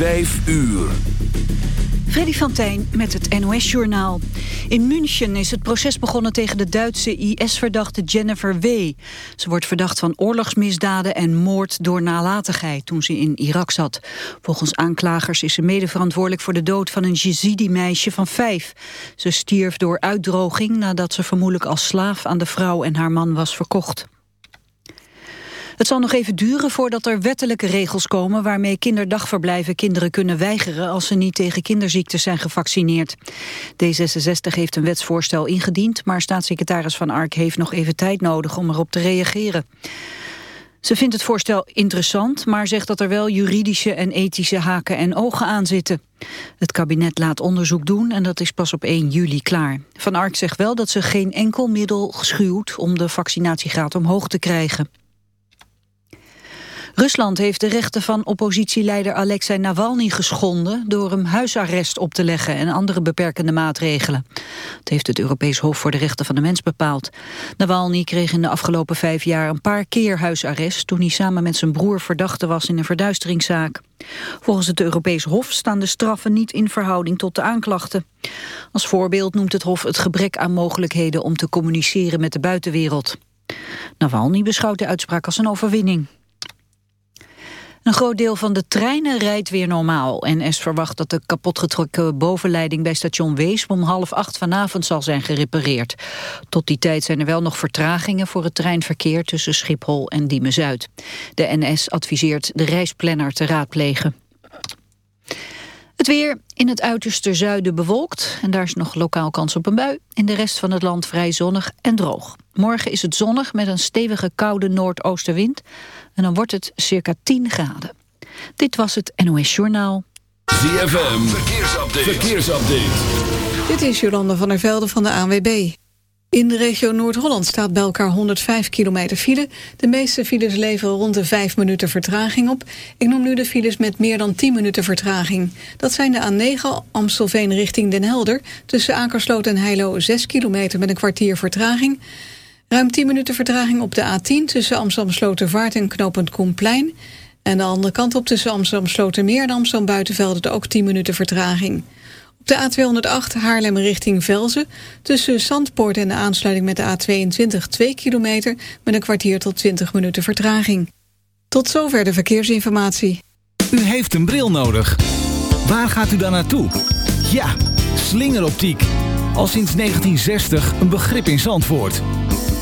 5 uur. Freddy van Tijn met het NOS-journaal. In München is het proces begonnen tegen de Duitse IS-verdachte Jennifer W. Ze wordt verdacht van oorlogsmisdaden en moord door nalatigheid toen ze in Irak zat. Volgens aanklagers is ze mede verantwoordelijk voor de dood van een Jezidi-meisje van vijf. Ze stierf door uitdroging nadat ze vermoedelijk als slaaf aan de vrouw en haar man was verkocht. Het zal nog even duren voordat er wettelijke regels komen... waarmee kinderdagverblijven kinderen kunnen weigeren... als ze niet tegen kinderziektes zijn gevaccineerd. D66 heeft een wetsvoorstel ingediend... maar staatssecretaris Van Ark heeft nog even tijd nodig om erop te reageren. Ze vindt het voorstel interessant, maar zegt dat er wel juridische en ethische haken en ogen aan zitten. Het kabinet laat onderzoek doen en dat is pas op 1 juli klaar. Van Ark zegt wel dat ze geen enkel middel schuwt om de vaccinatiegraad omhoog te krijgen. Rusland heeft de rechten van oppositieleider Alexei Navalny geschonden door hem huisarrest op te leggen en andere beperkende maatregelen. Dat heeft het Europees Hof voor de Rechten van de Mens bepaald. Navalny kreeg in de afgelopen vijf jaar een paar keer huisarrest toen hij samen met zijn broer verdachte was in een verduisteringszaak. Volgens het Europees Hof staan de straffen niet in verhouding tot de aanklachten. Als voorbeeld noemt het Hof het gebrek aan mogelijkheden om te communiceren met de buitenwereld. Navalny beschouwt de uitspraak als een overwinning. Een groot deel van de treinen rijdt weer normaal. NS verwacht dat de kapotgetrokken bovenleiding bij station Wees om half acht vanavond zal zijn gerepareerd. Tot die tijd zijn er wel nog vertragingen voor het treinverkeer tussen Schiphol en Diemen-Zuid. De NS adviseert de reisplanner te raadplegen. Het weer in het uiterste zuiden bewolkt en daar is nog lokaal kans op een bui. In de rest van het land vrij zonnig en droog. Morgen is het zonnig met een stevige koude noordoostenwind en dan wordt het circa 10 graden. Dit was het NOS Journaal. ZFM, verkeersupdate. verkeersupdate. Dit is Jolanda van der Velde van de ANWB. In de regio Noord-Holland staat bij elkaar 105 kilometer file. De meeste files leveren rond de 5 minuten vertraging op. Ik noem nu de files met meer dan 10 minuten vertraging. Dat zijn de A9 Amstelveen richting Den Helder... tussen Akersloot en Heilo 6 kilometer met een kwartier vertraging... Ruim 10 minuten vertraging op de A10 tussen Amsterdam Slotervaart en knooppunt Koenplein. En de andere kant op tussen Amsterdam Slotermeer en Amsterdam Buitenvelden ook 10 minuten vertraging. Op de A208 Haarlem richting Velzen tussen Zandpoort en de aansluiting met de A22 2 kilometer met een kwartier tot 20 minuten vertraging. Tot zover de verkeersinformatie. U heeft een bril nodig. Waar gaat u dan naartoe? Ja, slingeroptiek. Al sinds 1960 een begrip in Zandvoort.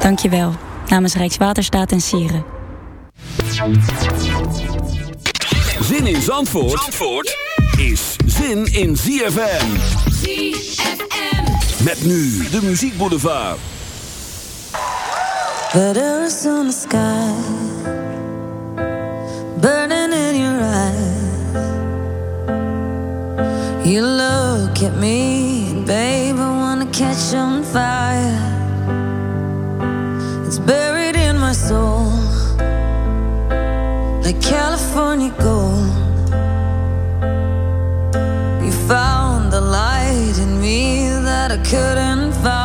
Dankjewel. Namens Rijkswaterstaat en Sieren. Zin in Zandvoort, Zandvoort yeah! is zin in ZFM. ZFM. Met nu de muziekboulevard. Letters on the sky. Burning in your eyes. You look at me, babe, I wanna catch on fire. It's buried in my soul, like California gold. You found the light in me that I couldn't find.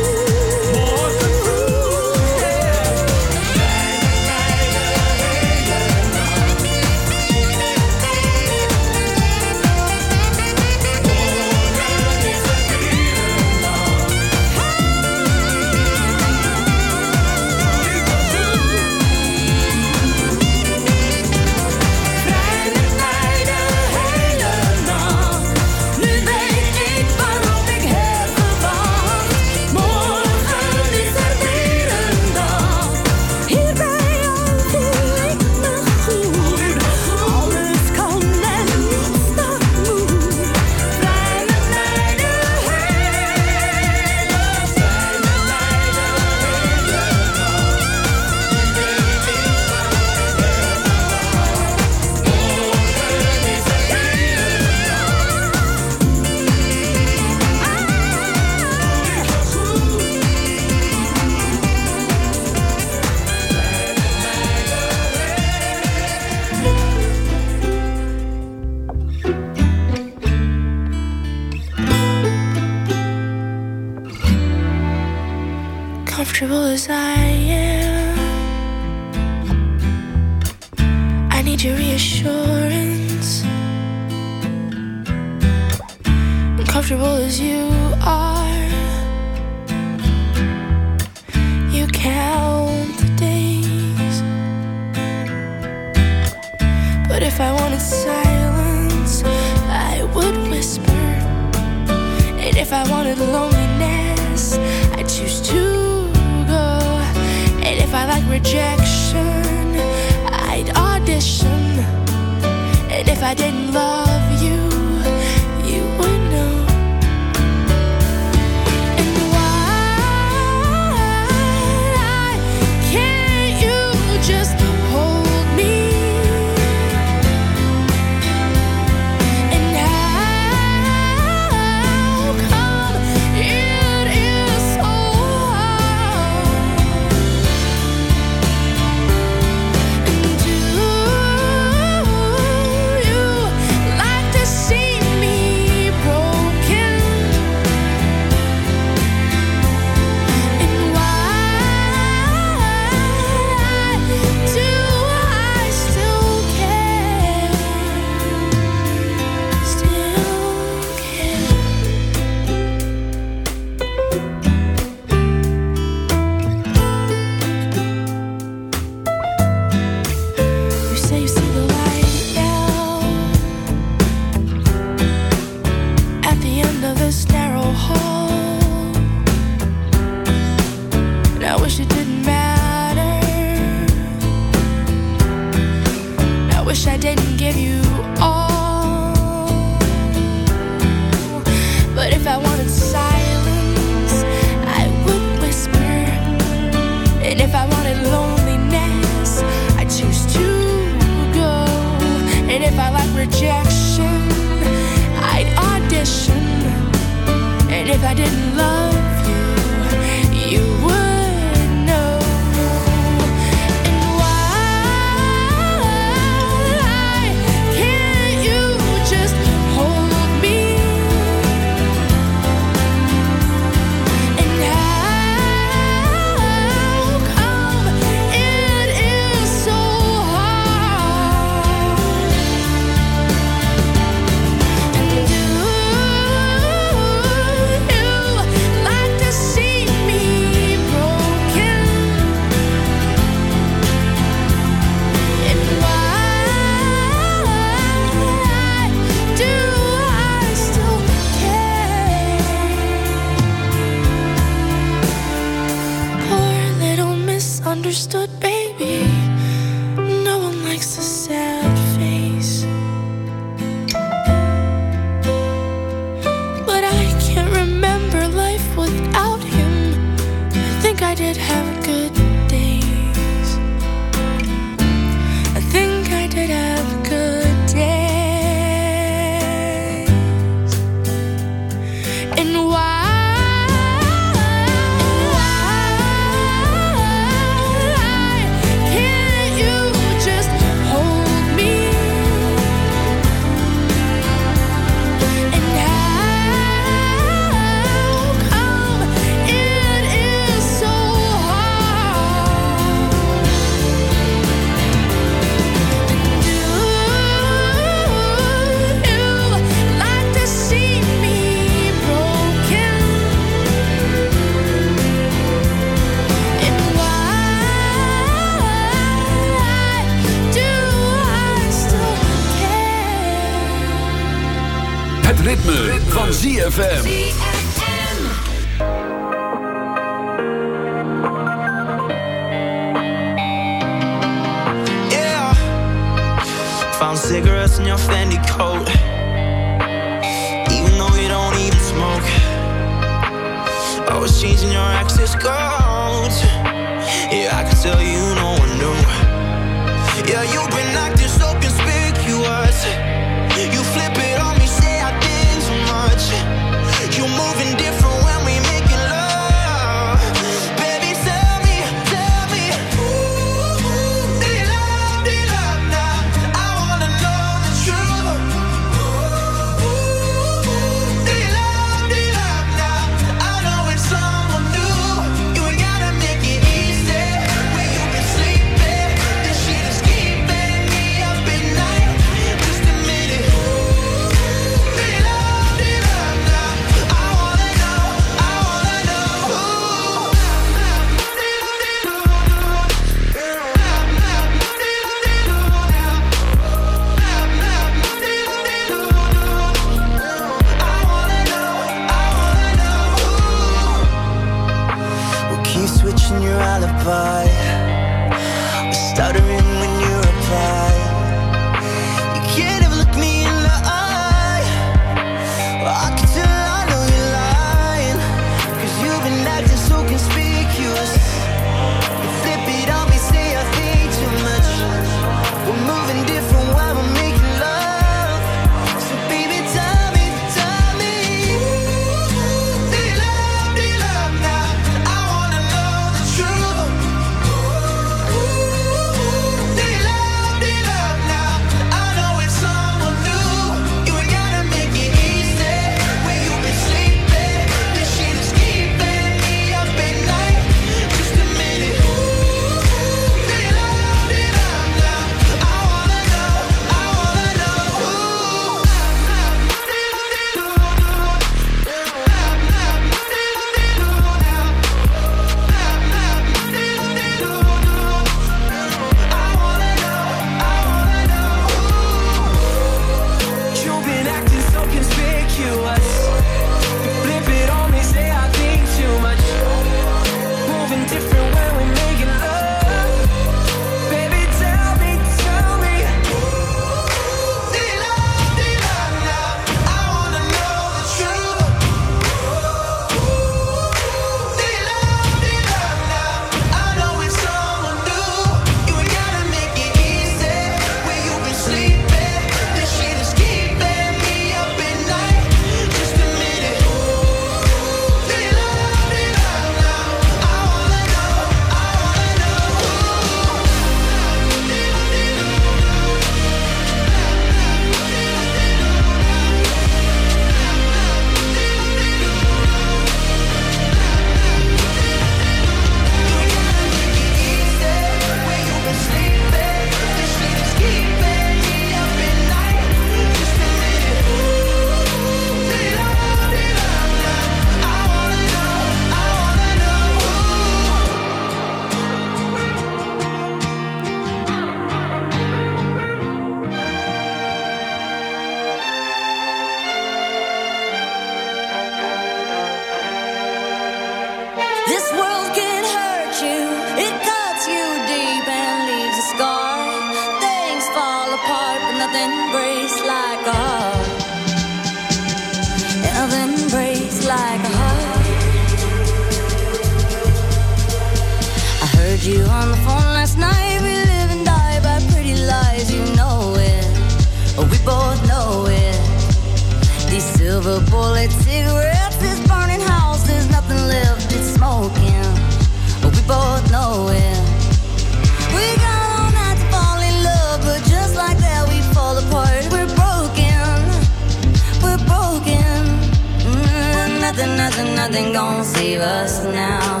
nothing, nothing, nothing gonna save us now.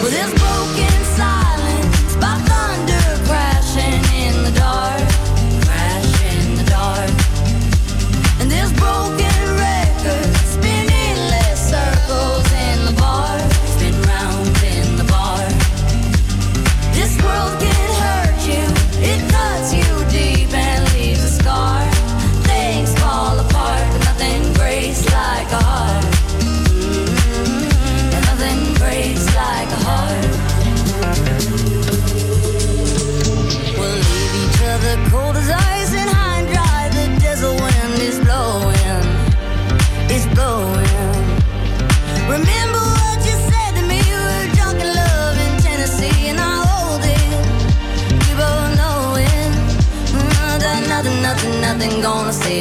Well, this broken silence by thunder crashing in the dark, crashing in the dark, and this broken.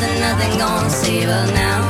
nothing, nothing gonna save us now.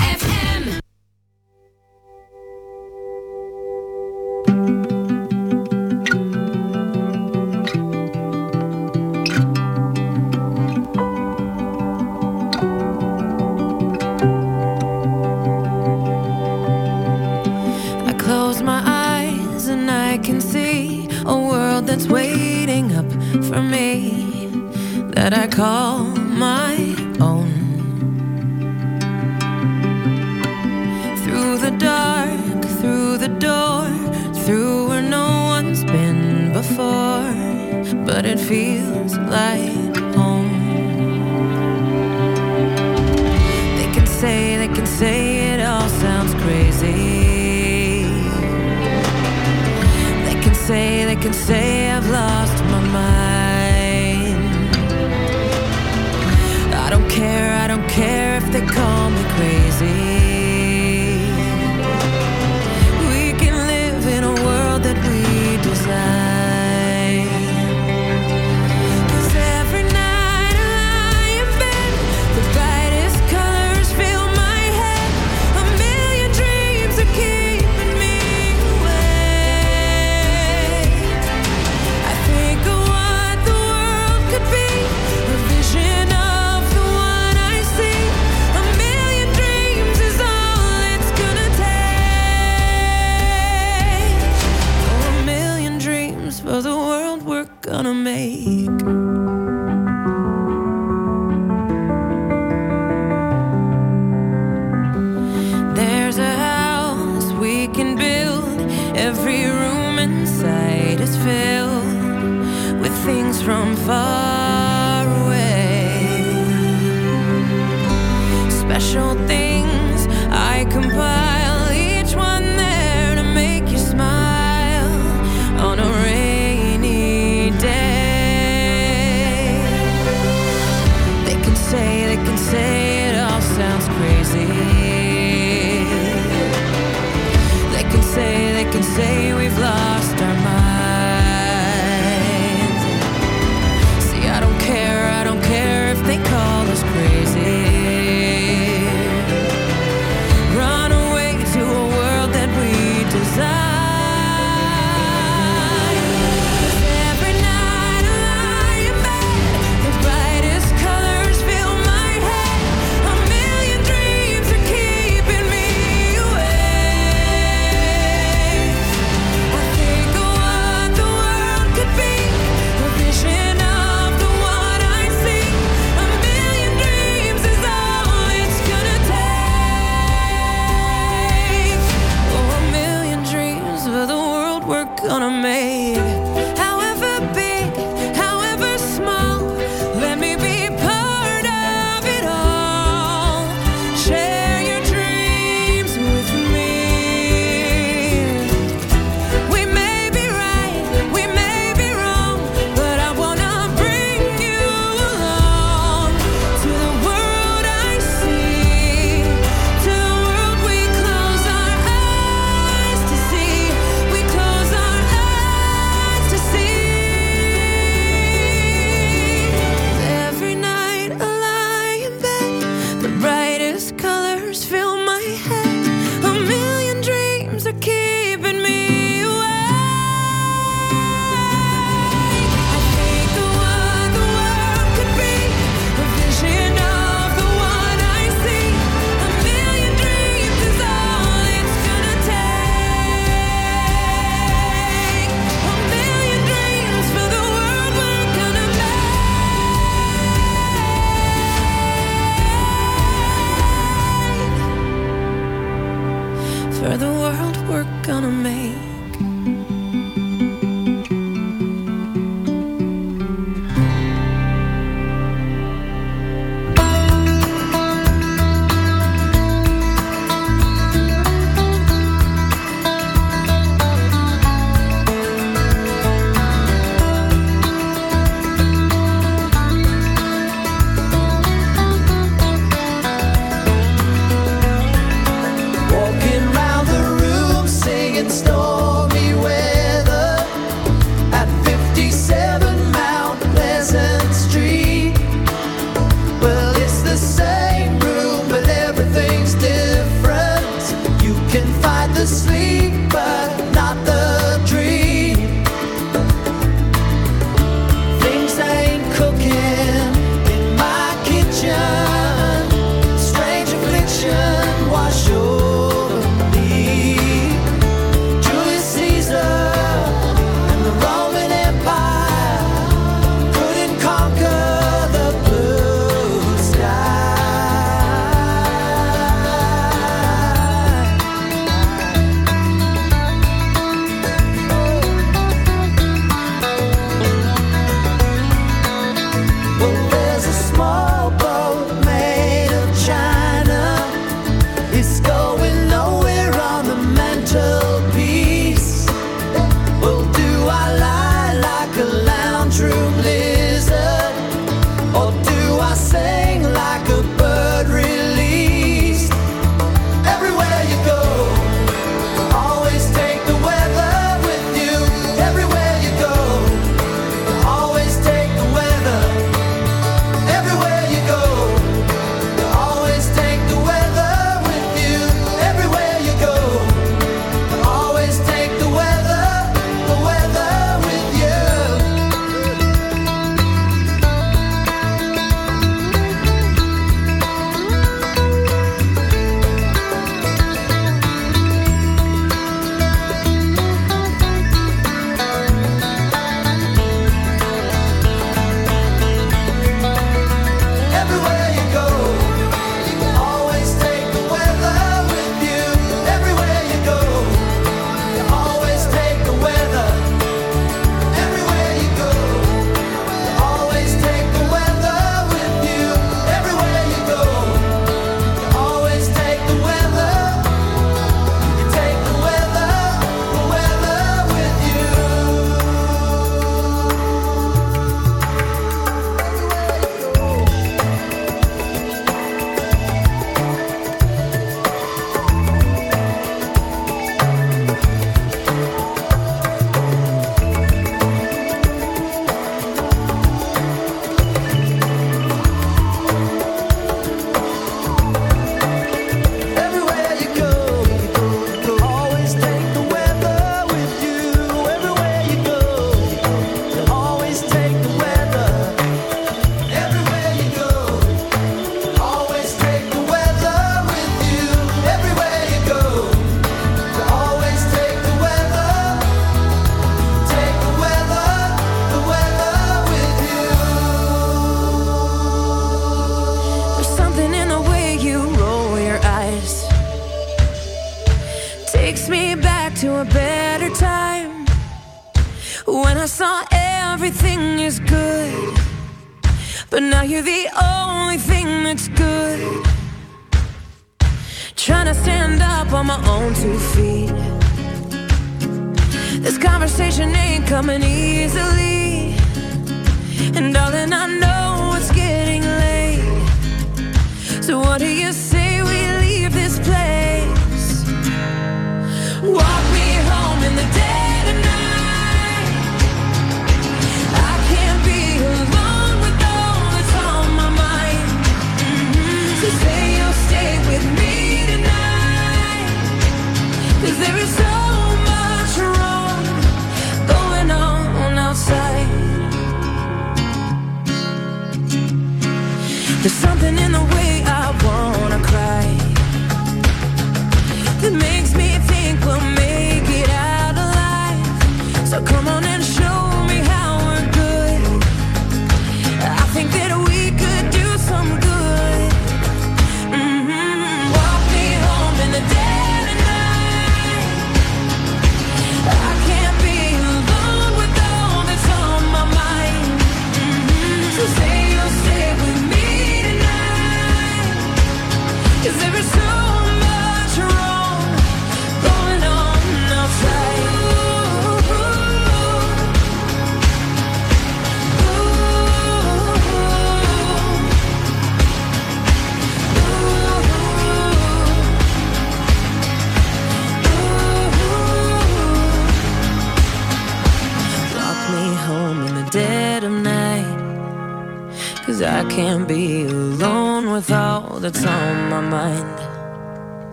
story.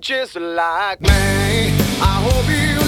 just like me. I hope you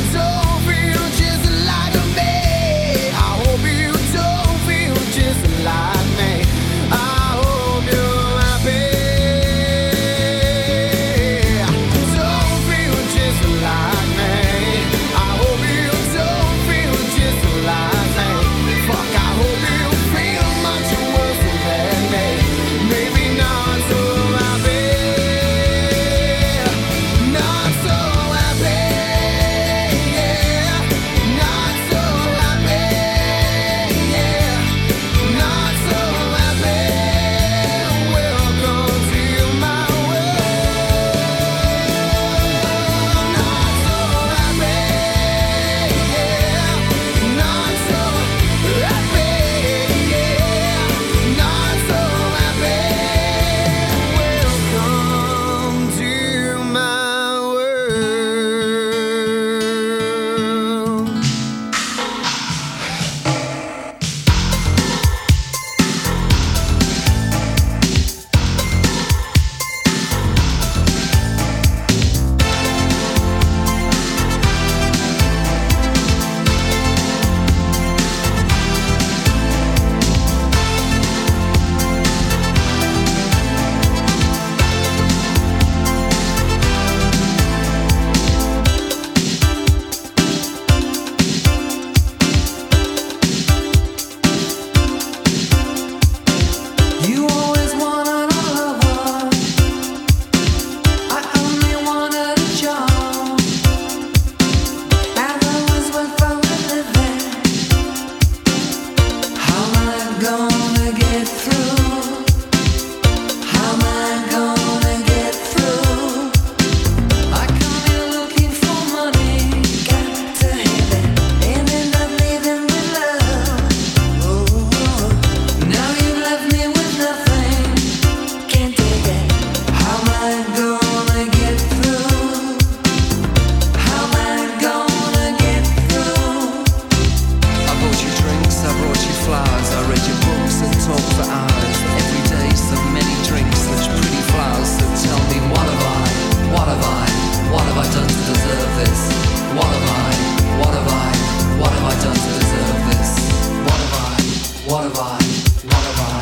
one of us.